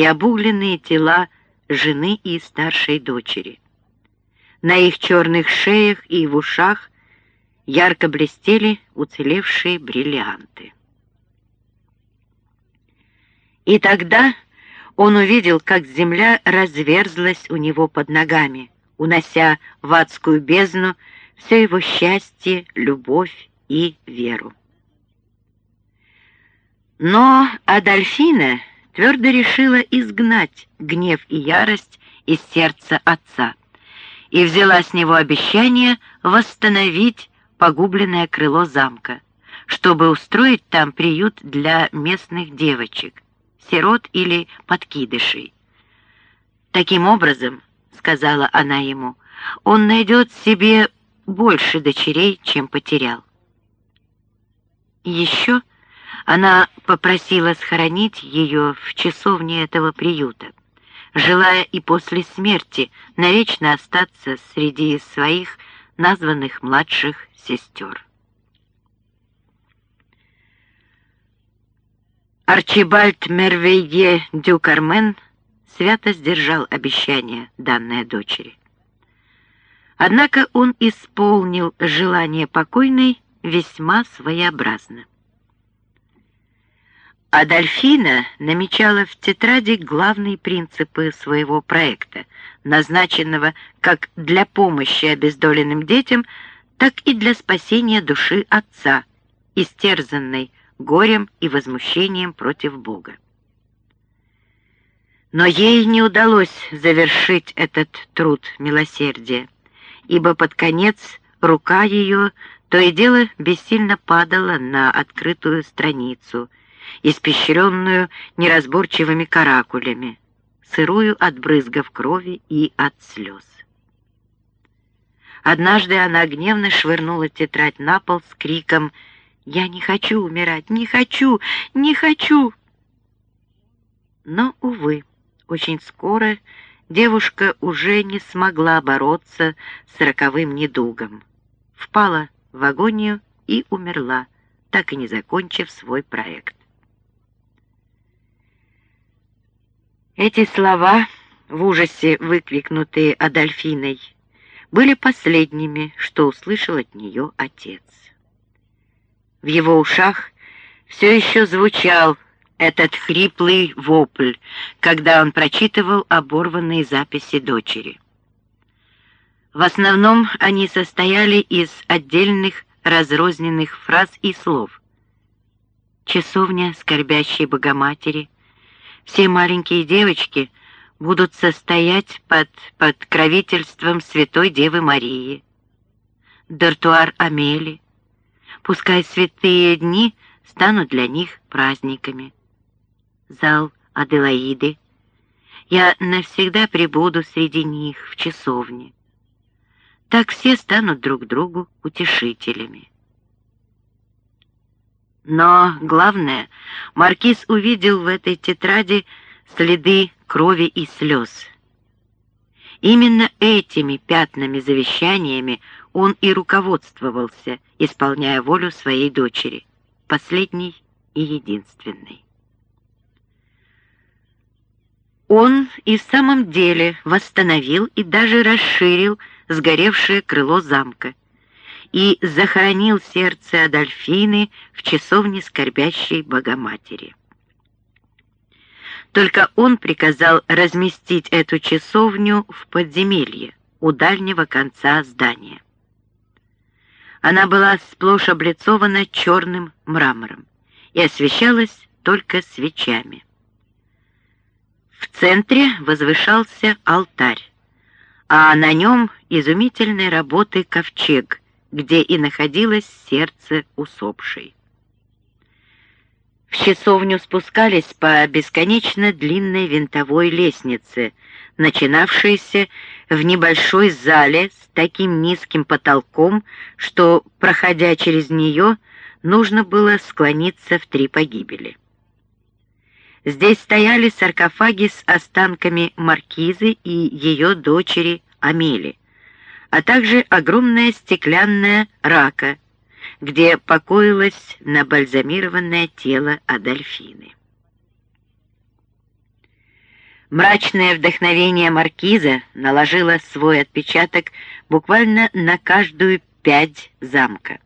и обугленные тела жены и старшей дочери. На их черных шеях и в ушах ярко блестели уцелевшие бриллианты. И тогда он увидел, как земля разверзлась у него под ногами, унося в адскую бездну все его счастье, любовь и веру. Но Адольфина твердо решила изгнать гнев и ярость из сердца отца и взяла с него обещание восстановить погубленное крыло замка, чтобы устроить там приют для местных девочек, сирот или подкидышей. Таким образом, сказала она ему, он найдет себе больше дочерей, чем потерял. Еще она попросила схоронить ее в часовне этого приюта, желая и после смерти навечно остаться среди своих названных младших сестер. Арчибальд Мервейе дю Кармен свято сдержал обещание, данное дочери. Однако он исполнил желание покойной весьма своеобразно. Адольфина намечала в тетради главные принципы своего проекта, назначенного как для помощи обездоленным детям, так и для спасения души отца, истерзанной горем и возмущением против Бога. Но ей не удалось завершить этот труд милосердия, ибо под конец рука ее то и дело бессильно падала на открытую страницу, испещренную неразборчивыми каракулями, сырую от брызгов крови и от слез. Однажды она гневно швырнула тетрадь на пол с криком «Я не хочу умирать! Не хочу! Не хочу!» Но, увы, очень скоро девушка уже не смогла бороться с роковым недугом. Впала в агонию и умерла, так и не закончив свой проект. Эти слова, в ужасе выкрикнутые Адольфиной, были последними, что услышал от нее отец. В его ушах все еще звучал этот хриплый вопль, когда он прочитывал оборванные записи дочери. В основном они состояли из отдельных разрозненных фраз и слов. «Часовня скорбящей Богоматери», «Все маленькие девочки будут состоять под подкровительством Святой Девы Марии», «Дартуар Амели», «Пускай святые дни станут для них праздниками», зал Аделаиды. Я навсегда пребуду среди них в часовне. Так все станут друг другу утешителями. Но главное, Маркиз увидел в этой тетради следы крови и слез. Именно этими пятнами-завещаниями он и руководствовался, исполняя волю своей дочери, последней и единственной. Он и в самом деле восстановил и даже расширил сгоревшее крыло замка и захоронил сердце Адольфины в часовне скорбящей Богоматери. Только он приказал разместить эту часовню в подземелье у дальнего конца здания. Она была сплошь облицована черным мрамором и освещалась только свечами. В центре возвышался алтарь, а на нем изумительной работы ковчег, где и находилось сердце усопшей. В часовню спускались по бесконечно длинной винтовой лестнице, начинавшейся в небольшой зале с таким низким потолком, что, проходя через нее, нужно было склониться в три погибели. Здесь стояли саркофаги с останками маркизы и ее дочери Амели, а также огромная стеклянная рака, где покоилось набальзамированное тело Адольфины. Мрачное вдохновение маркиза наложило свой отпечаток буквально на каждую пять замка.